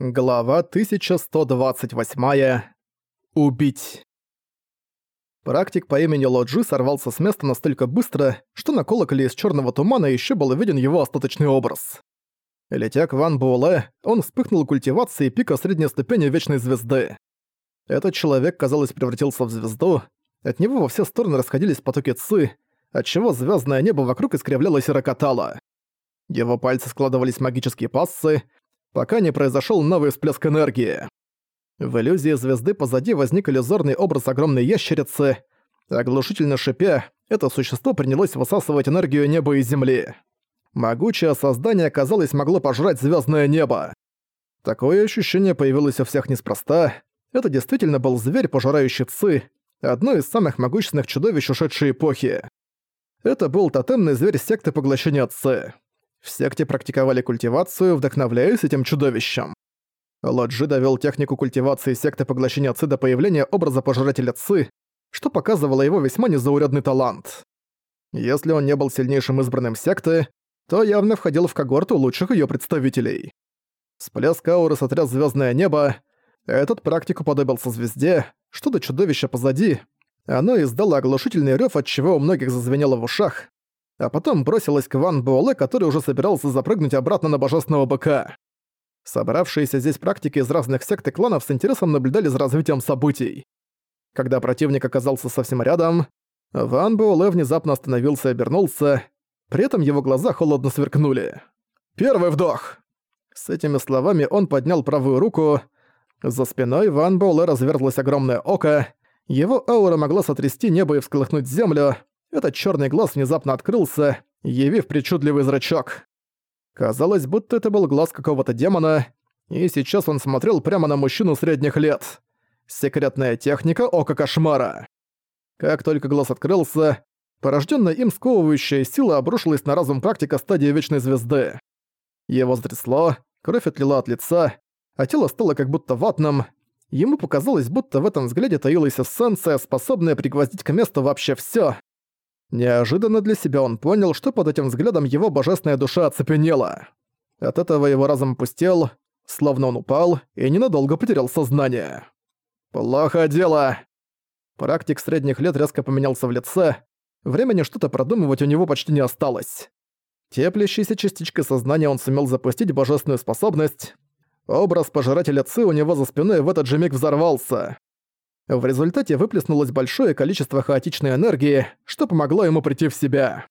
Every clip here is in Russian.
Глава 1128. Убить. Практик по имени Лоджи сорвался с места настолько быстро, что на колоколе из черного тумана еще был виден его остаточный образ. Летя к Ван Буэлэ, он вспыхнул культивацией пика средней ступени Вечной Звезды. Этот человек, казалось, превратился в звезду, от него во все стороны расходились потоки ци, отчего звездное небо вокруг искривлялось и рокотало. Его пальцы складывались в магические пассы, пока не произошел новый всплеск энергии. В иллюзии звезды позади возник иллюзорный образ огромной ящерицы. Оглушительно шипя, это существо принялось высасывать энергию неба и земли. Могучее создание, казалось, могло пожрать звездное небо. Такое ощущение появилось у всех неспроста. Это действительно был зверь, пожирающий ци, одно из самых могущественных чудовищ ушедшей эпохи. Это был тотемный зверь секты поглощения ци. В секте практиковали культивацию, вдохновляясь этим чудовищем. Лоджи довел технику культивации секты поглощения Ци до появления образа пожирателя Ци, что показывало его весьма незаурядный талант. Если он не был сильнейшим избранным секты, то явно входил в когорту лучших ее представителей. Всплеск ауры сотряс звездное небо, этот практик уподобился звезде, что-то чудовище позади, оно издало оглушительный рёв, от чего у многих зазвенело в ушах, а потом бросилась к Ван Буэлэ, который уже собирался запрыгнуть обратно на божественного быка. Собравшиеся здесь практики из разных сект и кланов с интересом наблюдали за развитием событий. Когда противник оказался совсем рядом, Ван Буэлэ внезапно остановился и обернулся, при этом его глаза холодно сверкнули. «Первый вдох!» С этими словами он поднял правую руку. За спиной Ван Буэлэ разверзлось огромное око, его аура могла сотрясти небо и всколыхнуть землю, этот черный глаз внезапно открылся, явив причудливый зрачок. Казалось, будто это был глаз какого-то демона, и сейчас он смотрел прямо на мужчину средних лет. Секретная техника Ока Кошмара. Как только глаз открылся, порожденная им сковывающая сила обрушилась на разум практика стадии Вечной Звезды. Его затрясло, кровь отлила от лица, а тело стало как будто ватным. Ему показалось, будто в этом взгляде таилась эссенция, способная пригвоздить к месту вообще всё. Неожиданно для себя он понял, что под этим взглядом его божественная душа оцепенела. От этого его разум пустел, словно он упал и ненадолго потерял сознание. «Плохо дело!» Практик средних лет резко поменялся в лице, времени что-то продумывать у него почти не осталось. Теплящейся частичкой сознания он сумел запустить божественную способность. Образ пожирателя Ци у него за спиной в этот же миг взорвался. В результате выплеснулось большое количество хаотичной энергии, что помогло ему прийти в себя.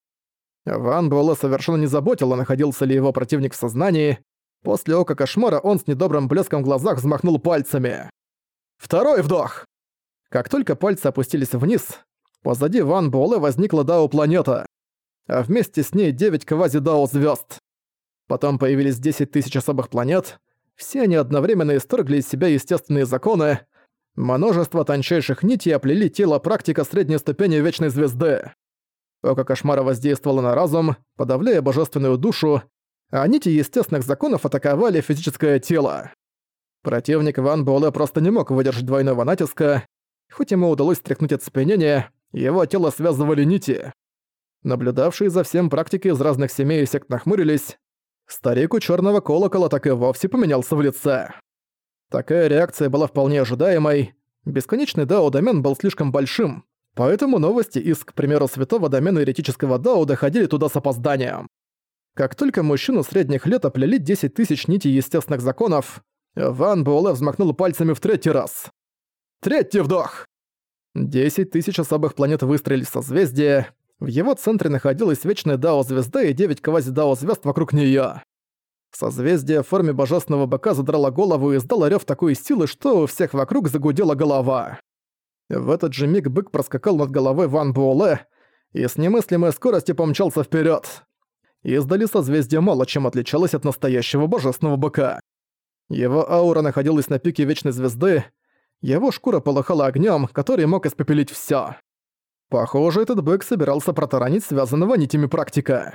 Ван Буэлэ совершенно не заботило, находился ли его противник в сознании. После ока кошмара он с недобрым блеском в глазах взмахнул пальцами. Второй вдох! Как только пальцы опустились вниз, позади Ван Буэлэ возникла Дао-планета, а вместе с ней 9 квази-Дао-звёзд. Потом появились 10 тысяч особых планет, все они одновременно исторгли из себя естественные законы, Множество тончайших нитей оплели тело практика средней ступени Вечной Звезды. Око кошмара воздействовало на разум, подавляя божественную душу, а нити естественных законов атаковали физическое тело. Противник Ван Буэлэ просто не мог выдержать двойного натиска, хоть ему удалось стряхнуть оцепенение, его тело связывали нити. Наблюдавшие за всем практики из разных семей и сект нахмурились, старик у черного колокола так и вовсе поменялся в лице. Такая реакция была вполне ожидаемой. Бесконечный дао-домен был слишком большим, поэтому новости из, к примеру, святого домена еретического дао доходили туда с опозданием. Как только мужчину средних лет оплели 10 тысяч нитей естественных законов, Ван Буэлэ взмахнул пальцами в третий раз. Третий вдох! 10 тысяч особых планет выстроились в созвездие, в его центре находилась вечная Дао-звезда и 9 квази-Дао-звезд вокруг неё. Созвездие в форме божественного быка задрало голову и издало рёв такой силы, что у всех вокруг загудела голова. В этот же миг бык проскакал над головой Ван Буэлэ и с немыслимой скоростью помчался вперед. Издали созвездие мало чем отличалось от настоящего божественного быка. Его аура находилась на пике Вечной Звезды, его шкура полыхала огнем, который мог испепелить все. Похоже, этот бык собирался протаранить связанного нитями практика.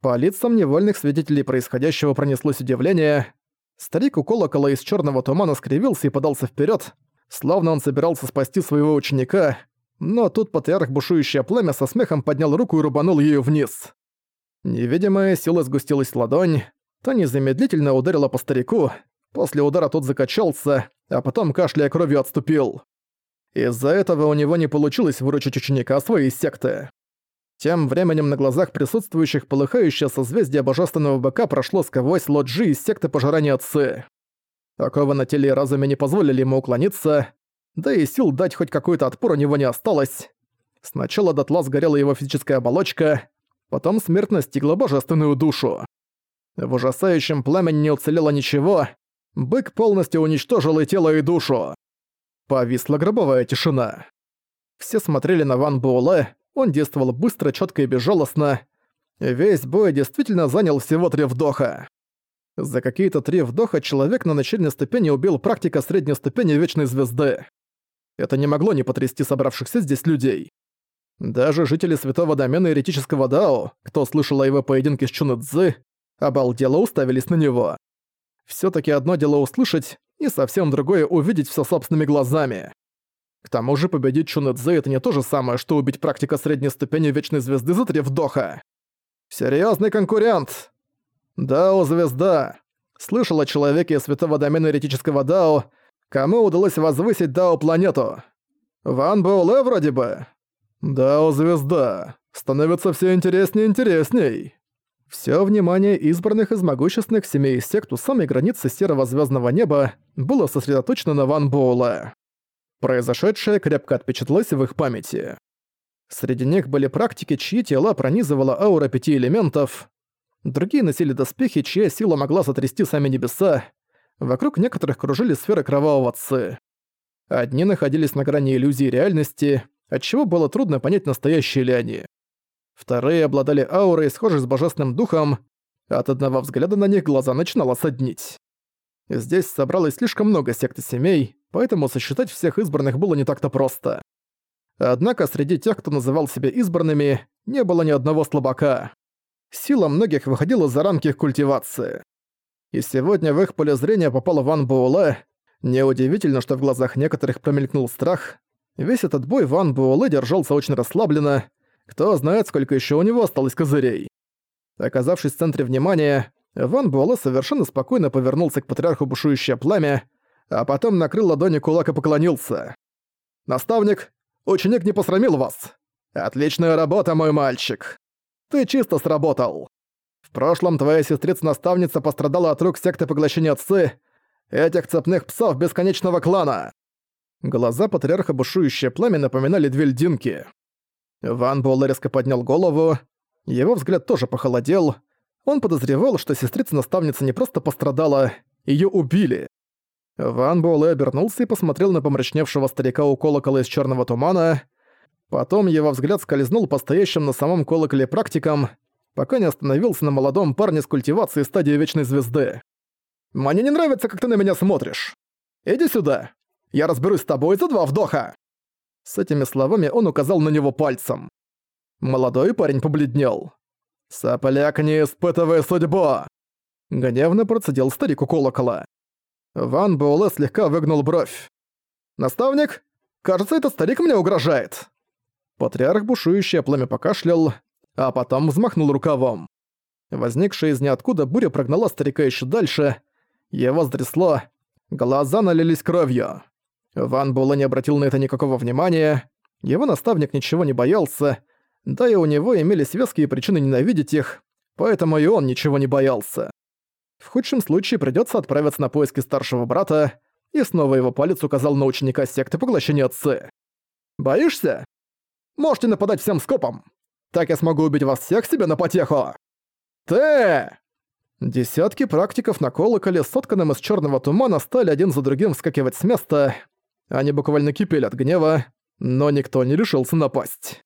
По лицам невольных свидетелей происходящего пронеслось удивление. Старик у колокола из черного тумана скривился и подался вперед, словно он собирался спасти своего ученика, но тут патриарх бушующее пламя со смехом поднял руку и рубанул ею вниз. Невидимая сила сгустилась в ладонь, та незамедлительно ударила по старику, После удара тот закачался, а потом кашляя кровью отступил. Из-за этого у него не получилось выручить ученика своей секты. Тем временем на глазах присутствующих полыхающее созвездие божественного быка прошло сквозь лоджи из секты пожирания отцы. Такого на теле и разуме не позволили ему уклониться, да и сил дать хоть какой-то отпор у него не осталось. Сначала дотла сгорела его физическая оболочка, потом смерть настигла божественную душу. В ужасающем пламени не уцелело ничего, бык полностью уничтожил и тело, и душу. Повисла гробовая тишина. Все смотрели на Ван Буэлэ, он действовал быстро, четко и безжалостно. Весь бой действительно занял всего три вдоха. За какие-то три вдоха человек на начальной ступени убил практика средней ступени Вечной Звезды. Это не могло не потрясти собравшихся здесь людей. Даже жители Святого Домена Еретического Дао, кто слышал о его поединке с Чуна обалдело уставились на него. все таки одно дело услышать, и совсем другое увидеть все собственными глазами. К тому же победить Чуна Цзы это не то же самое, что убить практика средней ступени Вечной Звезды за три вдоха. Серьезный конкурент! Дао-звезда. Слышал о человеке из святого домена еретического Дао, кому удалось возвысить Дао-планету. Ван Боуле вроде бы. Дао-звезда. Становится все интереснее и интересней. Всё внимание избранных из могущественных семей и сект у самой границы серого звездного неба было сосредоточено на Ван Боуле. Произошедшее крепко отпечатлось в их памяти. Среди них были практики, чьи тела пронизывала аура пяти элементов, Другие носили доспехи, чья сила могла сотрясти сами небеса. Вокруг некоторых кружили сферы кровавого ци. Одни находились на грани иллюзии реальности, отчего было трудно понять, настоящие ли они. Вторые обладали аурой, схожей с божественным духом. От одного взгляда на них глаза начинало соднить. Здесь собралось слишком много сект и семей, поэтому сосчитать всех избранных было не так-то просто. Однако среди тех, кто называл себя избранными, не было ни одного слабака сила многих выходила за рамки их культивации. И сегодня в их поле зрения попала Ван Буэлэ. Неудивительно, что в глазах некоторых промелькнул страх. Весь этот бой Ван Буэлэ держался очень расслабленно. Кто знает, сколько еще у него осталось козырей. Оказавшись в центре внимания, Ван Буэлэ совершенно спокойно повернулся к патриарху бушующее пламя, а потом накрыл ладони кулак и поклонился. «Наставник, ученик не посрамил вас. Отличная работа, мой мальчик!» Ты чисто сработал. В прошлом твоя сестрица-наставница пострадала от рук секты поглощения отцы, этих цепных псов бесконечного клана. Глаза патриарха бушующее пламя напоминали две льдинки. Ван Буэлэ резко поднял голову, его взгляд тоже похолодел. Он подозревал, что сестрица-наставница не просто пострадала, ее убили. Ван Буэлэ обернулся и посмотрел на помрачневшего старика у колокола из черного тумана. Потом его взгляд скользнул по стоящим на самом колоколе практикам, пока не остановился на молодом парне с культивацией стадии Вечной Звезды. «Мне не нравится, как ты на меня смотришь. Иди сюда. Я разберусь с тобой за два вдоха!» С этими словами он указал на него пальцем. Молодой парень побледнел. «Сопляк, не испытывай судьбу!» Гневно процедил старик у колокола. Ван Буэлэ слегка выгнул бровь. «Наставник? Кажется, этот старик мне угрожает!» Патриарх бушующее пламя покашлял, а потом взмахнул рукавом. Возникшая из ниоткуда буря прогнала старика еще дальше, его стрясло, глаза налились кровью. Ван Була не обратил на это никакого внимания, его наставник ничего не боялся, да и у него имелись веские причины ненавидеть их, поэтому и он ничего не боялся. В худшем случае придётся отправиться на поиски старшего брата, и снова его палец указал на ученика секты поглощения отцы. «Боишься? Можете нападать всем скопом. Так я смогу убить вас всех себе на потеху. Ты! Десятки практиков на колоколе, сотканном из черного тумана, стали один за другим вскакивать с места. Они буквально кипели от гнева, но никто не решился напасть.